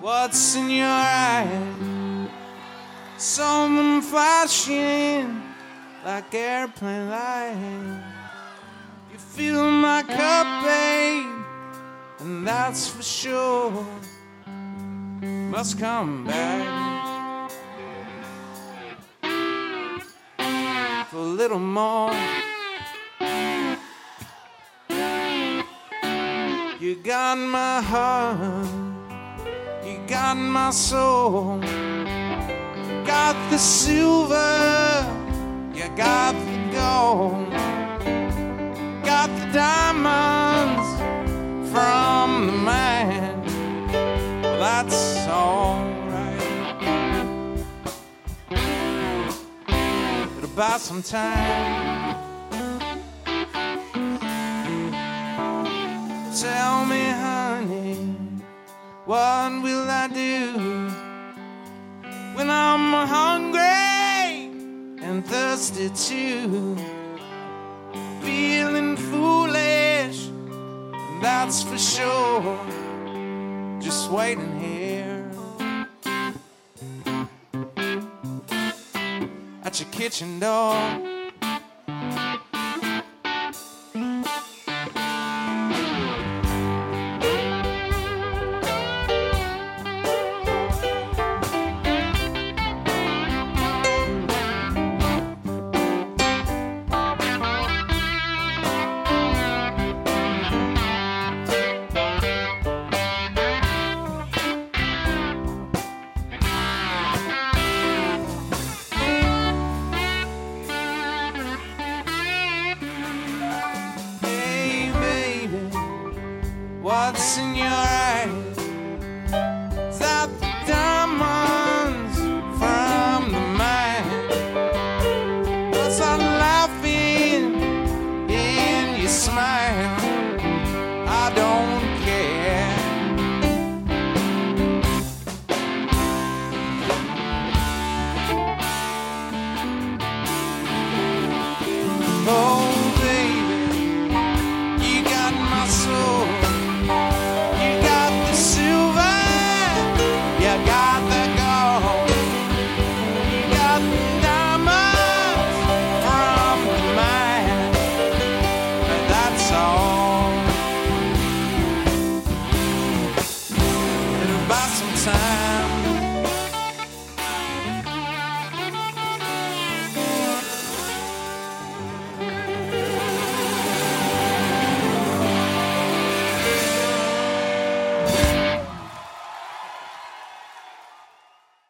What's in your eyes? Something flashing like airplane lights. You fill my cup, babe, and that's for sure. Must come back for a little more. You got my heart, you got my soul, you got the silver, you got the gold, got the diamonds from the mine. Well, that's alright. It'll buy some time. Too? Feeling foolish, that's for sure. Just waiting here at your kitchen door. What's in your? Time.